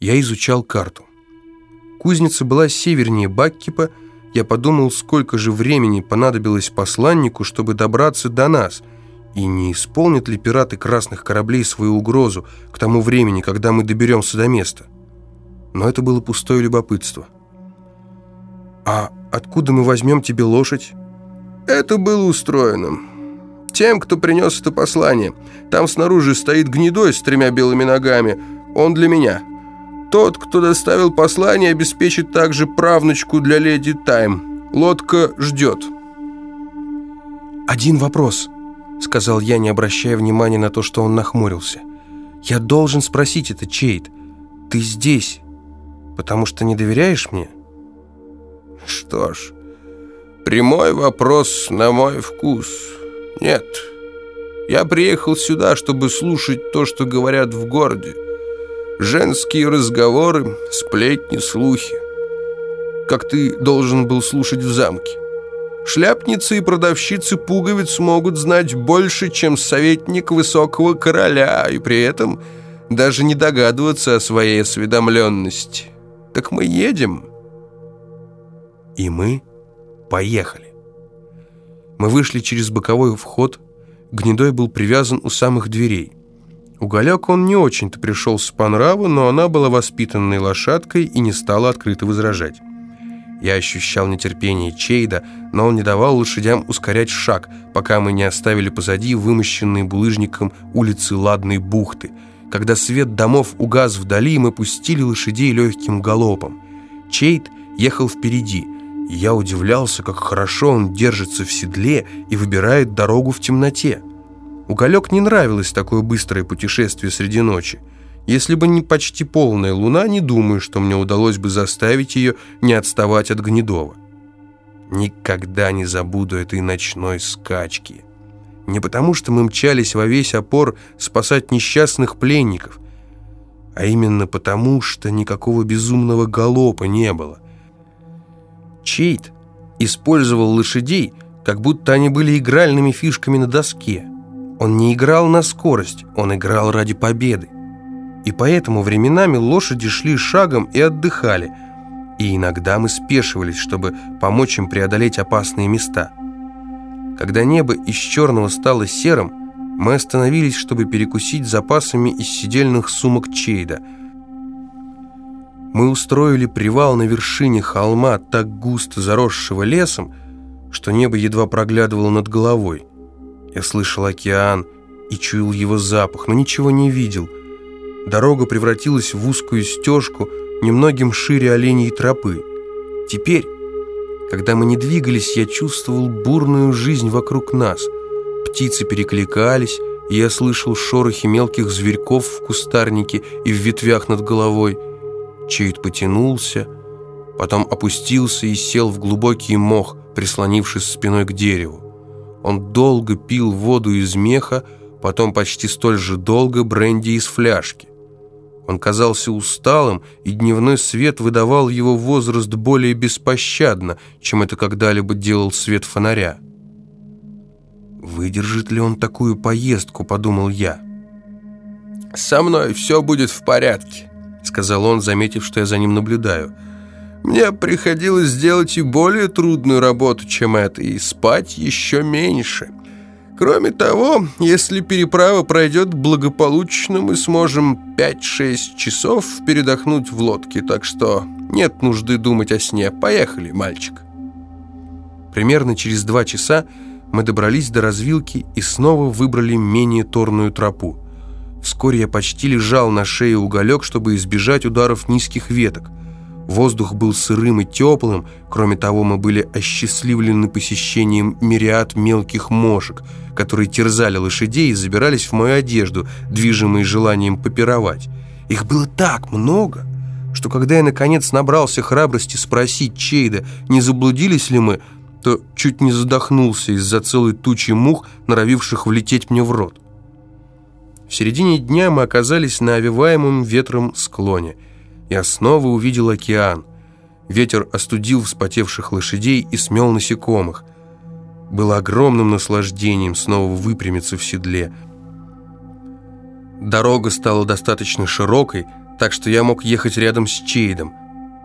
Я изучал карту. Кузница была севернее Баккипа. Я подумал, сколько же времени понадобилось посланнику, чтобы добраться до нас, и не исполнят ли пираты красных кораблей свою угрозу к тому времени, когда мы доберемся до места. Но это было пустое любопытство. «А откуда мы возьмем тебе лошадь?» «Это было устроено. Тем, кто принес это послание. Там снаружи стоит гнедой с тремя белыми ногами. Он для меня». Тот, кто доставил послание, обеспечит также правнучку для леди Тайм. Лодка ждет. «Один вопрос», — сказал я, не обращая внимания на то, что он нахмурился. «Я должен спросить это, Чейд. Ты здесь, потому что не доверяешь мне?» «Что ж, прямой вопрос на мой вкус. Нет, я приехал сюда, чтобы слушать то, что говорят в городе. Женские разговоры, сплетни, слухи. Как ты должен был слушать в замке. Шляпницы и продавщицы пуговиц могут знать больше, чем советник высокого короля, и при этом даже не догадываться о своей осведомленности. Так мы едем. И мы поехали. Мы вышли через боковой вход. Гнедой был привязан у самых дверей. Уголек он не очень-то пришелся по нраву, но она была воспитанной лошадкой и не стала открыто возражать. Я ощущал нетерпение Чейда, но он не давал лошадям ускорять шаг, пока мы не оставили позади вымощенные булыжником улицы Ладной бухты. Когда свет домов угас вдали, мы пустили лошадей легким галопом. Чейд ехал впереди. Я удивлялся, как хорошо он держится в седле и выбирает дорогу в темноте. Уголек не нравилось такое быстрое путешествие среди ночи. Если бы не почти полная луна, не думаю, что мне удалось бы заставить ее не отставать от Гнедова. Никогда не забуду этой ночной скачки. Не потому, что мы мчались во весь опор спасать несчастных пленников, а именно потому, что никакого безумного галопа не было. Чейт использовал лошадей, как будто они были игральными фишками на доске – он не играл на скорость, он играл ради победы. И поэтому временами лошади шли шагом и отдыхали, и иногда мы спешивались, чтобы помочь им преодолеть опасные места. Когда небо из черного стало серым, мы остановились, чтобы перекусить запасами из сидельных сумок Чейда. Мы устроили привал на вершине холма, так густо заросшего лесом, что небо едва проглядывало над головой. Я слышал океан и чуял его запах, но ничего не видел. Дорога превратилась в узкую стежку, немногим шире оленей тропы. Теперь, когда мы не двигались, я чувствовал бурную жизнь вокруг нас. Птицы перекликались, и я слышал шорохи мелких зверьков в кустарнике и в ветвях над головой. Чейд потянулся, потом опустился и сел в глубокий мох, прислонившись спиной к дереву. Он долго пил воду из меха, потом почти столь же долго бренди из фляжки. Он казался усталым, и дневной свет выдавал его возраст более беспощадно, чем это когда-либо делал свет фонаря. «Выдержит ли он такую поездку?» – подумал я. «Со мной все будет в порядке», – сказал он, заметив, что я за ним наблюдаю – мне приходилось сделать и более трудную работу, чем это, и спать еще меньше. Кроме того, если переправа пройдет благополучно, мы сможем 5-6 часов передохнуть в лодке, так что нет нужды думать о сне. Поехали, мальчик. Примерно через два часа мы добрались до развилки и снова выбрали менее торную тропу. Вскоре я почти лежал на шее уголек, чтобы избежать ударов низких веток. Воздух был сырым и теплым, кроме того, мы были осчастливлены посещением мириад мелких мошек, которые терзали лошадей и забирались в мою одежду, движимые желанием попировать. Их было так много, что когда я, наконец, набрался храбрости спросить Чейда, не заблудились ли мы, то чуть не задохнулся из-за целой тучи мух, норовивших влететь мне в рот. В середине дня мы оказались на овиваемом ветром склоне – я снова увидел океан. Ветер остудил вспотевших лошадей и смел насекомых. Было огромным наслаждением снова выпрямиться в седле. Дорога стала достаточно широкой, так что я мог ехать рядом с Чейдом.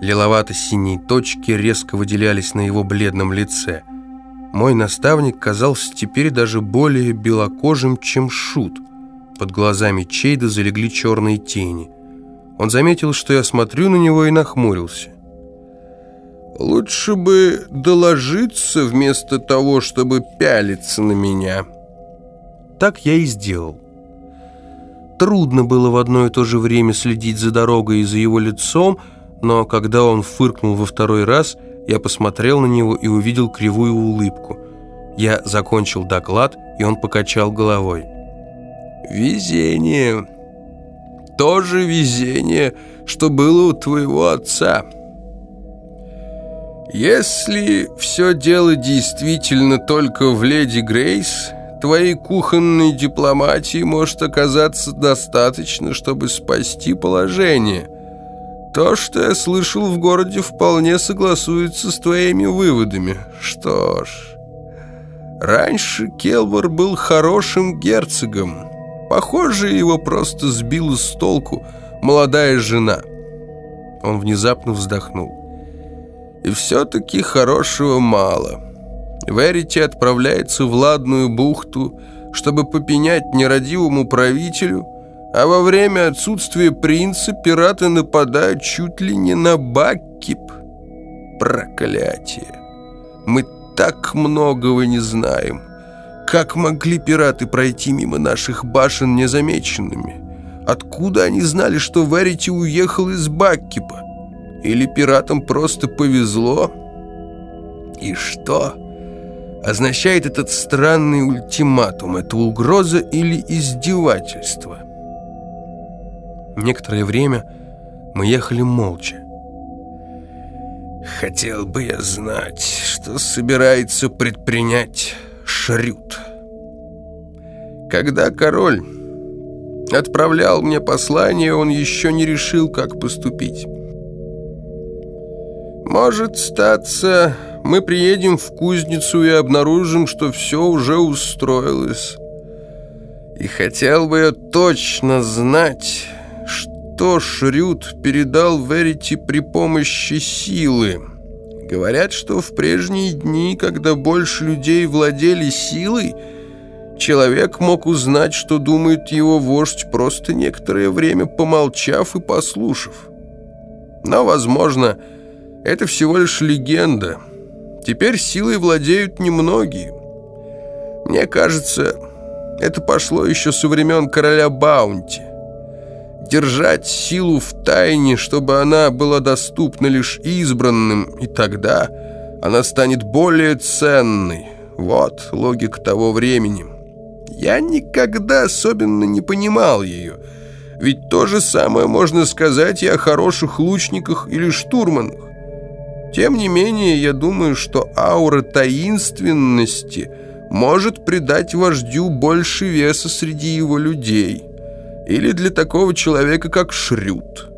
Лиловато-синие точки резко выделялись на его бледном лице. Мой наставник казался теперь даже более белокожим, чем Шут. Под глазами Чейда залегли черные тени. Он заметил, что я смотрю на него и нахмурился. «Лучше бы доложиться вместо того, чтобы пялиться на меня». Так я и сделал. Трудно было в одно и то же время следить за дорогой и за его лицом, но когда он фыркнул во второй раз, я посмотрел на него и увидел кривую улыбку. Я закончил доклад, и он покачал головой. «Везение. Тоже везение, что было у твоего отца». Если все дело действительно только в леди Грейс, твоей кухонной дипломатии может оказаться достаточно, чтобы спасти положение. То, что я слышал в городе, вполне согласуется с твоими выводами. Что ж, раньше Келвар был хорошим герцогом. Похоже, его просто сбила с толку молодая жена. Он внезапно вздохнул. И все-таки хорошего мало. Верити отправляется в Ладную бухту, чтобы попенять нерадивому правителю, а во время отсутствия принца пираты нападают чуть ли не на Баккип. Проклятие! Мы так многого не знаем. Как могли пираты пройти мимо наших башен незамеченными? Откуда они знали, что Верити уехал из Баккипа? Или пиратам просто повезло? И что означает этот странный ультиматум? Это угроза или издевательство? Некоторое время мы ехали молча. Хотел бы я знать, что собирается предпринять Шрют. Когда король отправлял мне послание, он еще не решил, как поступить. Может статься, мы приедем в кузницу и обнаружим, что все уже устроилось. И хотел бы я точно знать, что Шрюд передал Верити при помощи силы. Говорят, что в прежние дни, когда больше людей владели силой, человек мог узнать, что думает его вождь, просто некоторое время помолчав и послушав. Но, возможно, это всего лишь легенда. Теперь силой владеют немногие. Мне кажется, это пошло еще со времен короля Баунти. Держать силу в тайне, чтобы она была доступна лишь избранным, и тогда она станет более ценной. Вот логика того времени. Я никогда особенно не понимал ее. Ведь то же самое можно сказать и о хороших лучниках или штурманах. Тем не менее, я думаю, что аура таинственности может придать вождю больше веса среди его людей. Или для такого человека, как Шрют.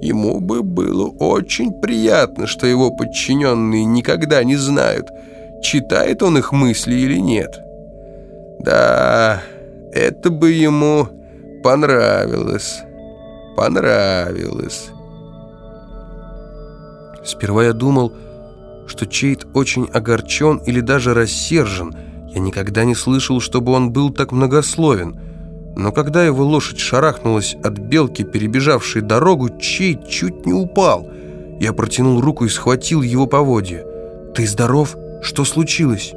Ему бы было очень приятно, что его подчиненные никогда не знают, читает он их мысли или нет. Да, это бы ему понравилось. Понравилось. Сперва я думал, что Чейт очень огорчен или даже рассержен. Я никогда не слышал, чтобы он был так многословен. Но когда его лошадь шарахнулась от белки, перебежавшей дорогу, Чейт чуть не упал. Я протянул руку и схватил его поводья. «Ты здоров? Что случилось?»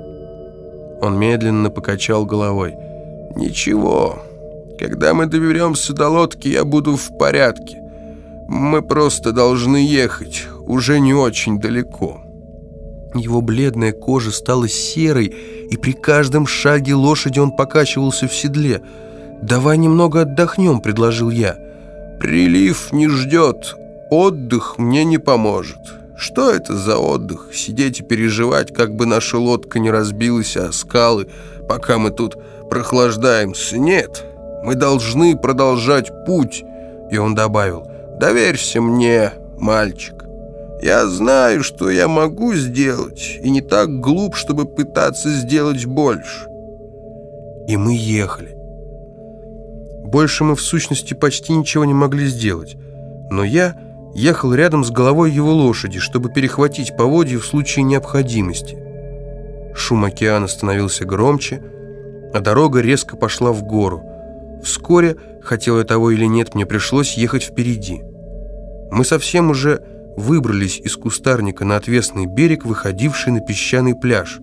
Он медленно покачал головой. «Ничего. Когда мы доберемся до лодки, я буду в порядке. Мы просто должны ехать уже не очень далеко». Его бледная кожа стала серой, и при каждом шаге лошади он покачивался в седле. «Давай немного отдохнем», — предложил я. «Прилив не ждет. Отдых мне не поможет. Что это за отдых? Сидеть и переживать, как бы наша лодка не разбилась о скалы, пока мы тут прохлаждаемся? Нет, мы должны продолжать путь». И он добавил, «Доверься мне, мальчик». Я знаю, что я могу сделать, и не так глуп, чтобы пытаться сделать больше. И мы ехали. Больше мы в сущности почти ничего не могли сделать. Но я ехал рядом с головой его лошади, чтобы перехватить поводья в случае необходимости. Шум океана становился громче, а дорога резко пошла в гору. Вскоре, хотел я того или нет, мне пришлось ехать впереди. Мы совсем уже выбрались из кустарника на отвесный берег, выходивший на песчаный пляж.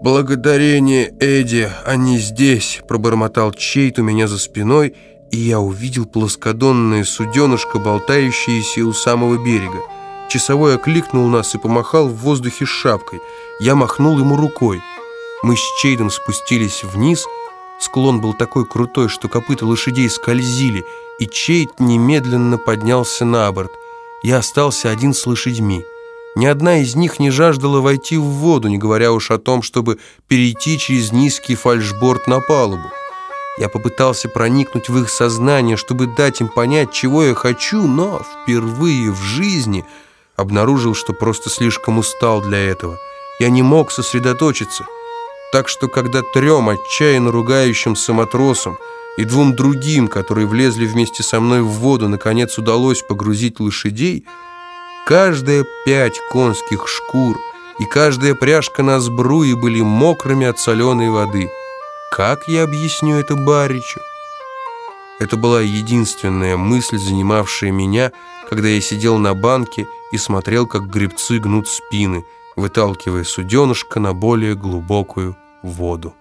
«Благодарение, Эдди, они здесь!» – пробормотал Чейт у меня за спиной, и я увидел плоскодонное суденышко, болтающееся у самого берега. Часовой окликнул нас и помахал в воздухе шапкой. Я махнул ему рукой. Мы с Чейдом спустились вниз. Склон был такой крутой, что копыта лошадей скользили, и Чейд немедленно поднялся на борт. Я остался один с лошадьми. Ни одна из них не жаждала войти в воду, не говоря уж о том, чтобы перейти через низкий фальшборд на палубу. Я попытался проникнуть в их сознание, чтобы дать им понять, чего я хочу, но впервые в жизни обнаружил, что просто слишком устал для этого. Я не мог сосредоточиться. Так что, когда трем отчаянно ругающимся матросам и двум другим, которые влезли вместе со мной в воду, наконец удалось погрузить лошадей, каждая пять конских шкур и каждая пряжка на сбруе были мокрыми от соленой воды. Как я объясню это Баричу? Это была единственная мысль, занимавшая меня, когда я сидел на банке и смотрел, как гребцы гнут спины, выталкивая суденышко на более глубокую воду.